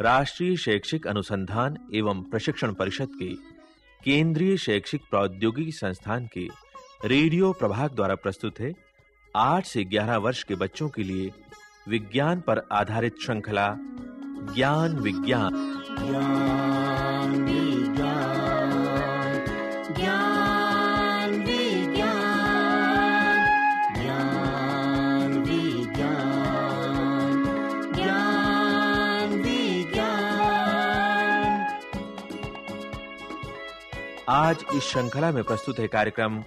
राष्ट्रीय शैक्षिक अनुसंधान एवं प्रशिक्षण परिषद के केंद्रीय शैक्षिक प्रौद्योगिकी संस्थान के रेडियो प्रभाग द्वारा प्रस्तुत है। 8 से 11 वर्ष के बच्चों के लिए विज्ञान पर आधारित श्रृंखला ज्ञान विज्ञान। ज्ञान। आज इस श्रृंखला में प्रस्तुत है कार्यक्रम,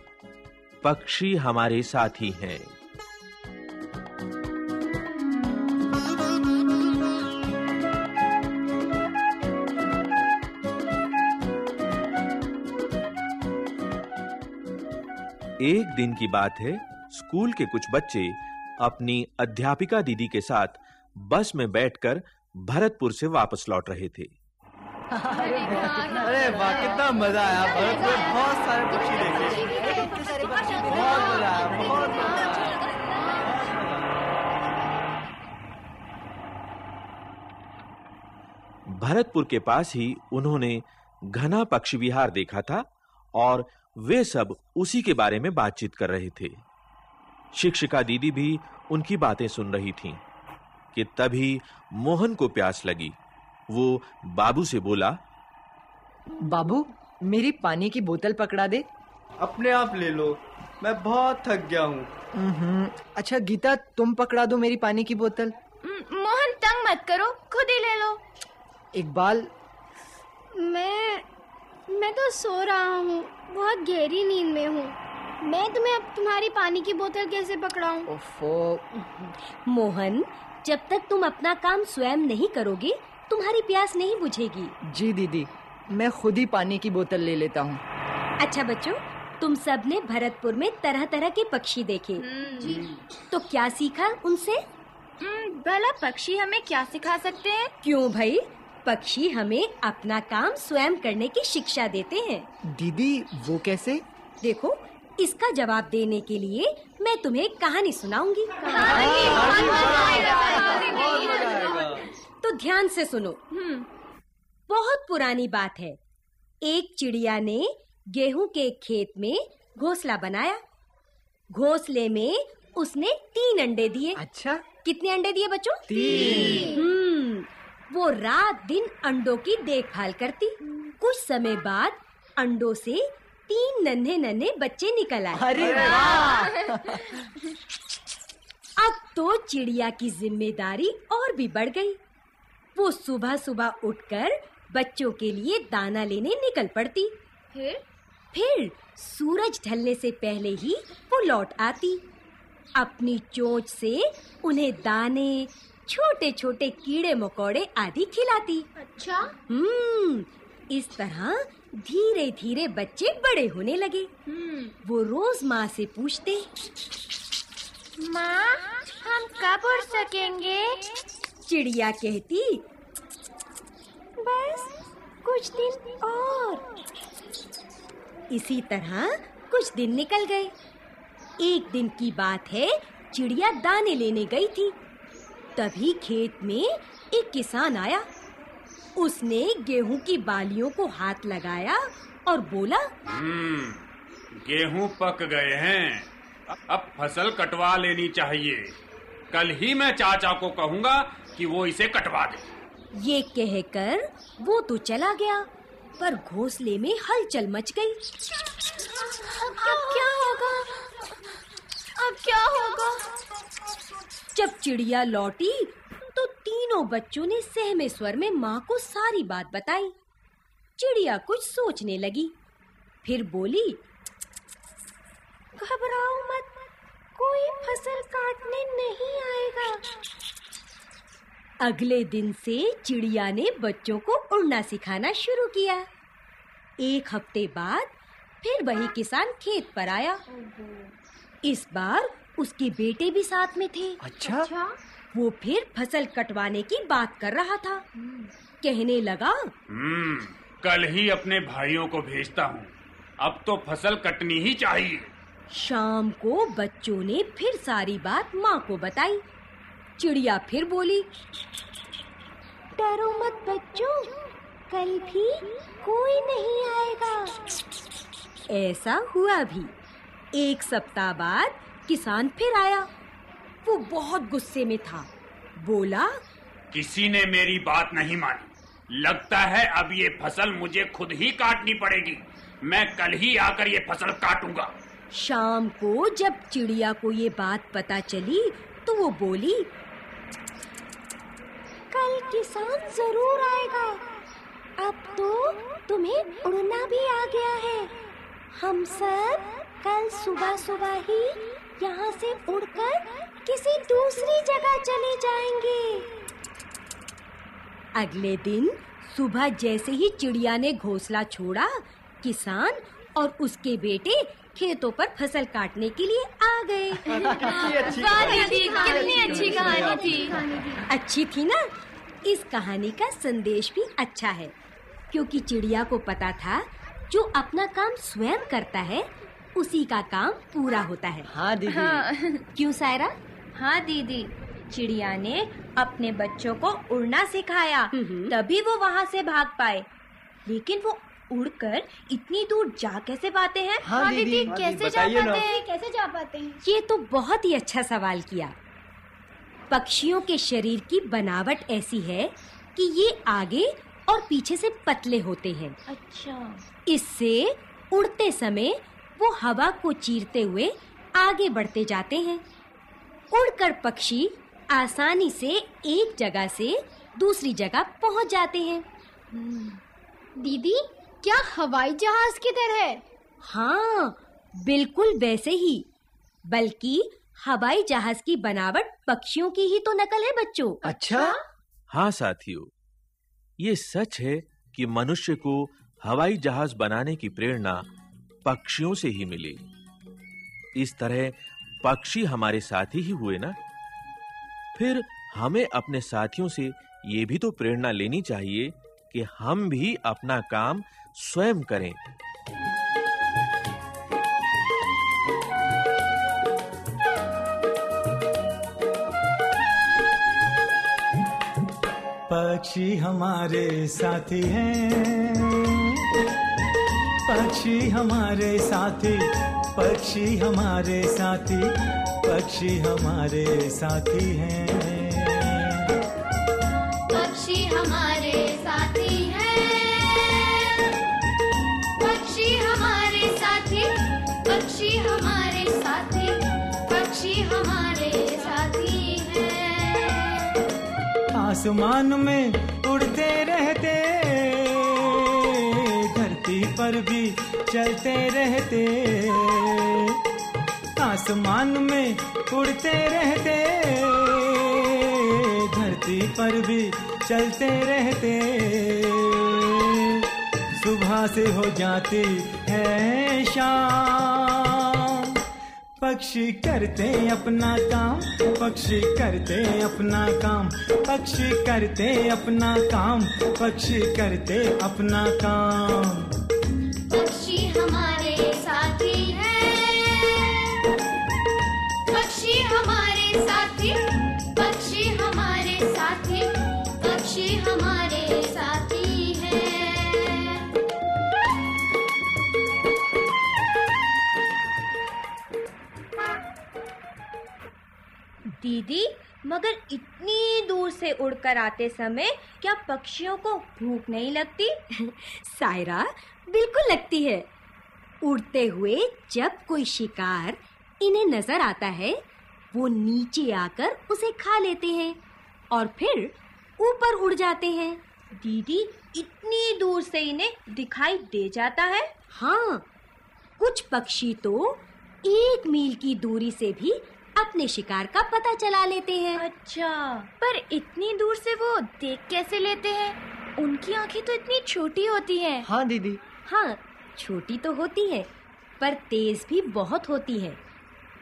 पक्षी हमारे साथी हैं। एक दिन की बात है, स्कूल के कुछ बच्चे अपनी अध्यापिका दीदी के साथ बस में बैठकर भरतपुर से वापस लौट रहे थे। अरे वाह कितना मज़ा आया। भरत में बहुत सारे पक्षी देखे। बहुत मज़ा आया बहुत मज़ा भरतपुर के पास ही उन्होंने घना पक्षी विहार देखा था और वे सब उसी के बारे में बातचीत कर रहे थे। शिक्षिका दीदी भी उनकी बातें सुन रही थीं कि तभी मोहन को प्यास लगी। वो बाबू से बोला बाबू मेरी पानी की बोतल पकड़ा दे। अपने आप ले लो मैं बहुत थक गया हूँ। हम्म, अच्छा गीता तुम पकड़ा दो मेरी पानी की बोतल। मोहन तंग मत करो खुद ही ले लो। इकबाल। मैं मैं तो सो रहा हूँ बहुत गहरी नींद में हूँ। मैं तुम्हें अब तुम्हारी पानी की बोतल कैसे पकड़ाऊँ? ओफो। मोहन जब तक तुम अपना काम स्वयं नहीं करोगे तुम्हारी प्यास नहीं बुझेगी। जी दीदी मैं खुद ही पानी की बोतल ले लेता हूँ। अच्छा बच्चों तुम सबने भरतपुर में तरह-तरह के पक्षी देखे। जी। तो क्या सीखा उनसे? हम्म, भला पक्षी हमें क्या सिखा सकते हैं? क्यों भाई? पक्षी हमें अपना काम स्वयं करने की शिक्षा देते हैं। दीदी वो कैसे? देखो इसका जवाब देने के लिए मैं तुम्हें कहानी सुनाऊँगी। तो ध्यान से सुनो। बहुत पुरानी बात है। एक चिड़िया ने गेहूँ के खेत में घोंसला बनाया। घोंसले में उसने तीन अंडे दिए। अच्छा। कितने अंडे दिए बच्चों? तीन। हम्म। वो रात दिन अंडों की देखभाल करती। कुछ समय बाद अंडों से तीन नन्हे नन्हे बच्चे निकल आए। अरे वाह! अब तो चिड़िया की ज़िम्मेदारी और भी बढ़ गई। वो सुबह सुबह उठकर बच्चों के लिए दाना लेने निकल पड़ती। फिर? फिर सूरज ढलने से पहले ही वो लौट आती। अपनी चोंच से उन्हें दाने छोटे-छोटे कीड़े मकोड़े आदि खिलाती। अच्छा। हम्म इस तरह धीरे-धीरे बच्चे बड़े होने लगे। हम्म। वो रोज माँ से पूछते माँ हम कब उड़ सकेंगे? चिड़िया कहती बस कुछ दिन और। इसी तरह कुछ दिन निकल गए। एक दिन की बात है चिड़िया दाने लेने गई थी। तभी खेत में एक किसान आया। उसने गेहूँ की बालियों को हाथ लगाया और बोला हम्म, गेहूँ पक गए हैं। अब फ़सल कटवा लेनी चाहिए। कल ही मैं चाचा को कहूँगा कि वो इसे कटवा दे। ये कहकर वो तो चला गया, पर घोंसले में हलचल मच गई। अब क्या होगा? अब क्या होगा? जब चिड़िया लौटी तो तीनों बच्चों ने सहमे स्वर में माँ को सारी बात बताई। चिड़िया कुछ सोचने लगी, फिर बोली, घबराओ मत, कोई फ़सल काटने नहीं आएगा। अगले दिन से चिड़िया ने बच्चों को उड़ना सिखाना शुरू किया। एक हफ़्ते बाद फिर वही किसान खेत पर आया। इस बार उसके बेटे भी साथ में थे। अच्छा। वो फिर फ़सल कटवाने की बात कर रहा था। कहने लगा हम्म, कल ही अपने भाइयों को भेजता हूँ। अब तो फ़सल कटनी ही चाहिए। शाम को बच्चों ने फिर सारी बात माँ को बताई। चिड़िया फिर बोली डरो मत बच्चों कल भी कोई नहीं आएगा। ऐसा हुआ भी। एक सप्ताह बाद किसान फिर आया। वो बहुत गुस्से में था। बोला किसी ने मेरी बात नहीं मानी। लगता है अब ये फ़सल मुझे खुद ही काटनी पड़ेगी। मैं कल ही आकर ये फ़सल काटूँगा। शाम को जब चिड़िया को ये बात पता चली तो वो बोली कल किसान ज़रूर आएगा। अब तो तुम्हें उड़ना भी आ गया है। हम सब कल सुबह सुबह ही यहाँ से उड़कर किसी दूसरी जगह चले जाएँगे। अगले दिन सुबह जैसे ही चिड़िया ने घोंसला छोड़ा किसान और उसके बेटे खेतों पर फ़सल काटने के लिए आ गए। कितनी अच्छी कहानी थी। अच्छी थी ना? इस कहानी का संदेश भी अच्छा है क्योंकि चिड़िया को पता था जो अपना काम स्वयं करता है उसी का काम पूरा होता है। हाँ दीदी। क्यों सायरा? हाँ दीदी। चिड़िया ने अपने बच्चों को उड़ना सिखाया। हम्म। तभी वो वहाँ से भाग पाए। लेकिन वो उड़कर इतनी दूर जा कैसे पाते हैं? हाँ दीदी। कैसे जा बताइए ना। पाते हैं? कैसे जा पाते हैं? ये तो बहुत ही अच्छा सवाल किया। पक्षियों के शरीर की बनावट ऐसी है कि ये आगे और पीछे से पतले होते हैं। अच्छा। इससे उड़ते समय वो हवा को चीरते हुए आगे बढ़ते जाते हैं। उड़कर पक्षी आसानी से एक जगह से दूसरी जगह पहुँच जाते हैं। दीदी क्या हवाई जहाज़ की तरह हाँ बिल्कुल वैसे ही बल्कि हवाई जहाज़ की बनावट पक्षियों की ही तो नकल है बच्चों। अच्छा? हाँ? साथियों। ये सच है कि मनुष्य को हवाई जहाज़ बनाने की प्रेरणा पक्षियों से ही मिली। इस तरह पक्षी हमारे साथी ही हुए ना? फिर हमें अपने साथियों से ये भी तो प्रेरणा लेनी चाहिए कि हम भी अपना काम स्वयं करें। पक्षी हमारे साथी हैं। पक्षी हमारे साथी पक्षी हमारे साथी पक्षी हमारे साथी हैं। आसमान में उड़ते रहते, धरती पर भी चलते रहते। आसमान में उड़ते रहते, धरती पर भी चलते रहते। सुबह से हो जाती है शाम। पक्षी करते अपना काम, पक्षी करते अपना काम, पक्षी करते अपना काम, पक्षी करते अपना काम। पक्षी हमारे दीदी मगर इतनी दूर से उड़कर आते समय क्या पक्षियों को भूख नहीं लगती? सायरा बिल्कुल लगती है। उड़ते हुए जब कोई शिकार इन्हें नज़र आता है वो नीचे आकर उसे खा लेते हैं और फिर ऊपर उड़ जाते हैं। दीदी इतनी दूर से इन्हें दिखाई दे जाता है? हाँ कुछ पक्षी तो एक मील की दूरी से भी अपने शिकार का पता चला लेते हैं। अच्छा पर इतनी दूर से वो देख कैसे लेते हैं? उनकी आँखें तो इतनी छोटी होती हैं। हाँ दीदी। हाँ छोटी तो होती है पर तेज भी बहुत होती है।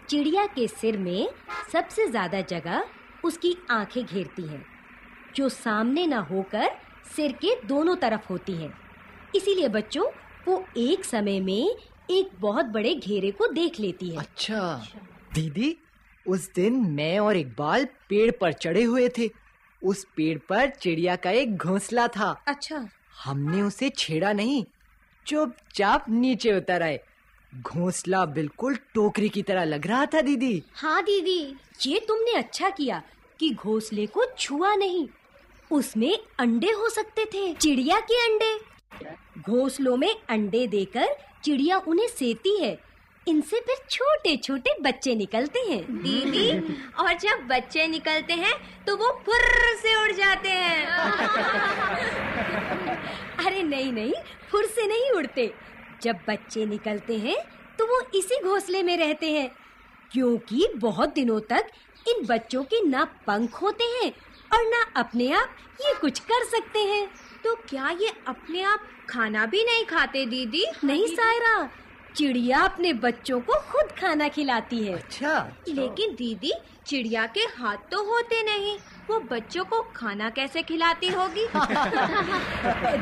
चिड़िया के सिर में सबसे ज़्यादा जगह उसकी आँखें घेरती हैं जो सामने ना होकर सिर के दोनों तरफ़ होती हैं। इसीलिए बच्चों वो एक समय में एक बहुत बड़े घेरे को देख लेती है। अच्छा। दीदी उस दिन मैं और इकबाल पेड़ पर चढ़े हुए थे। उस पेड़ पर चिड़िया का एक घोंसला था। अच्छा। हमने उसे छेड़ा नहीं। चुपचाप नीचे उतर आए। घोंसला बिल्कुल टोकरी की तरह लग रहा था दीदी। हाँ दीदी ये तुमने अच्छा किया कि घोंसले को छुआ नहीं। उसमें अंडे हो सकते थे चिड़िया के अंडे। घोंसलों में अंडे देकर चिड़िया उन्हें सेती है। इनसे फिर छोटे छोटे बच्चे निकलते हैं दीदी। और जब बच्चे निकलते हैं तो वो फुर्र से उड़ जाते हैं। अरे नहीं नहीं फुर से नहीं उड़ते। जब बच्चे निकलते हैं तो वो इसी घोंसले में रहते हैं क्योंकि बहुत दिनों तक इन बच्चों के ना पंख होते हैं और ना अपने आप ये कुछ कर सकते हैं। तो क्या ये अपने आप खाना भी नहीं खाते दीदी? नहीं सायरा। चिड़िया अपने बच्चों को खुद खाना खिलाती है। अच्छा लेकिन दीदी चिड़िया के हाथ तो होते नहीं। वो बच्चों को खाना कैसे खिलाती होगी?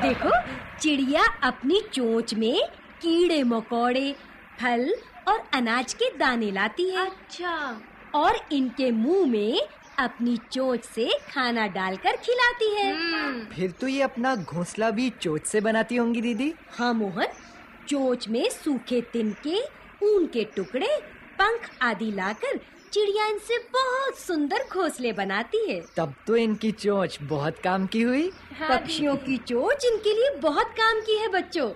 देखो चिड़िया अपनी चोंच में कीड़े मकोड़े फल और अनाज के दाने लाती है। अच्छा। और इनके मुँह में अपनी चोंच से खाना डालकर खिलाती है। हम्म, फिर तो ये अपना घोंसला भी चोट से बनाती होंगी दीदी? हाँ मोहन। चोंच में सूखे तिनके ऊन के टुकड़े पंख आदि लाकर चिड़िया इनसे बहुत सुंदर घोंसले बनाती है। तब तो इनकी चोंच बहुत काम की हुई। हाँ, पक्षियों की चोंच इनके लिए बहुत काम की है बच्चों।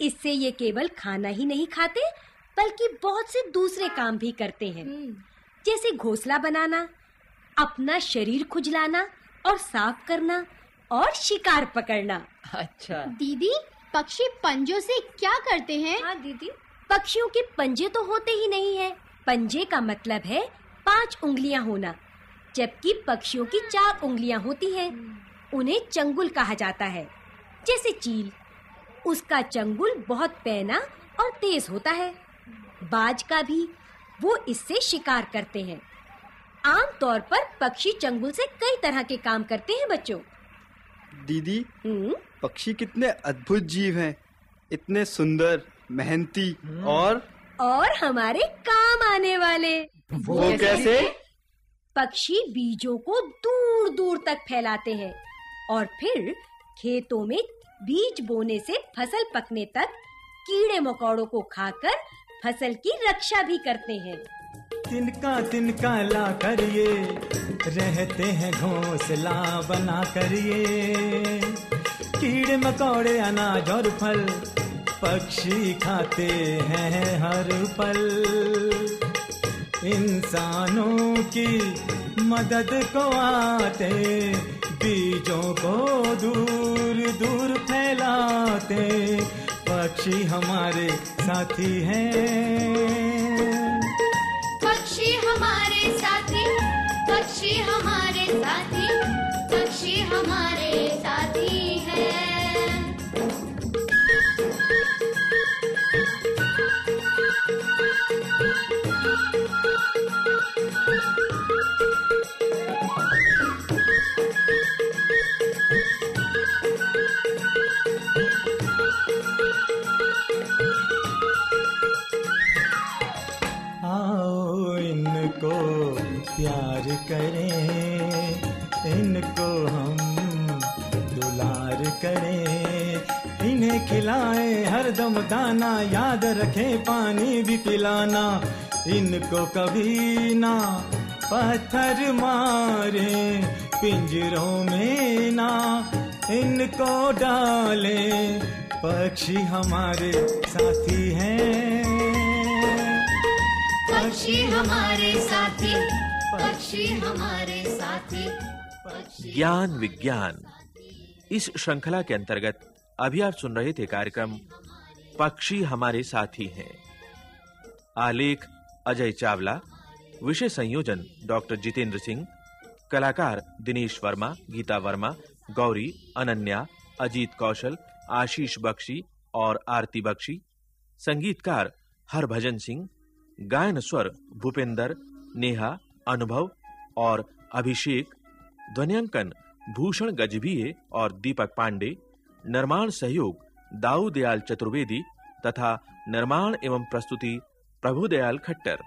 इससे ये केवल खाना ही नहीं खाते बल्कि बहुत से दूसरे काम भी करते हैं। हम्म, जैसे घोंसला बनाना अपना शरीर खुजलाना और साफ़ करना और शिकार पकड़ना। अच्छा। दीदी पक्षी पंजों से क्या करते हैं? हाँ दीदी। पक्षियों के पंजे तो होते ही नहीं है। पंजे का मतलब है पाँच उंगलियाँ होना जबकि पक्षियों की चार उंगलियाँ होती हैं। उन्हें चंगुल कहा जाता है जैसे चील। उसका चंगुल बहुत पैना और तेज होता है। बाज का भी वो इससे शिकार करते हैं। आम तौर पर पक्षी चंगुल से कई तरह के काम करते हैं बच्चों। दीदी हम्म। पक्षी कितने अद्भुत जीव हैं इतने सुंदर मेहनती और और हमारे काम आने वाले। वो कैसे? पक्षी बीजों को दूर दूर तक फैलाते हैं और फिर खेतों में बीज बोने से फ़सल पकने तक कीड़े मकोड़ों को खाकर फ़सल की रक्षा भी करते हैं। तिनका तिनका ला करिए रहते हैं घोंसला बना करिए। कीड़े मकोड़े अनाज और फल, पक्षी खाते हैं हर पल। इंसानों की मदद को आते, बीजों को दूर दूर फैलाते, पक्षी हमारे साथी हैं। पक्षी हमारे साथी, पक्षी हमारे साथी, पक्षी हमारे साथी। इनको प्यार करें, इनको हम दुलार करें। इन्हें खिलाएँ हरदम दाना, याद रखें, पानी भी पिलाना। इनको कभी ना पत्थर मारे, पिंजरों में ना इनको डालें। पक्षी हमारे साथी पक्षी हमारे साथी पक्षी हमारे साथी ज्ञान विज्ञान। इस श्रृंखला के अंतर्गत अभी आप सुन रहे थे कार्यक्रम पक्षी हमारे साथी हैं। आलेख अजय चावला विषय संयोजन डॉक्टर जितेंद्र सिंह कलाकार दिनेश वर्मा गीता वर्मा गौरी अनन्या अजीत कौशल आशीष बख्शी और आरती बख्शी संगीतकार हरभजन सिंह गायन स्वर भूपेंद्र, नेहा, अनुभव और अभिषेक, ध्वनियांकन, भूषण गजभिये और दीपक पांडे, निर्माण सहयोग दाऊ दयाल चतुर्वेदी तथा निर्माण एवं प्रस्तुति, प्रभुदयाल खट्टर।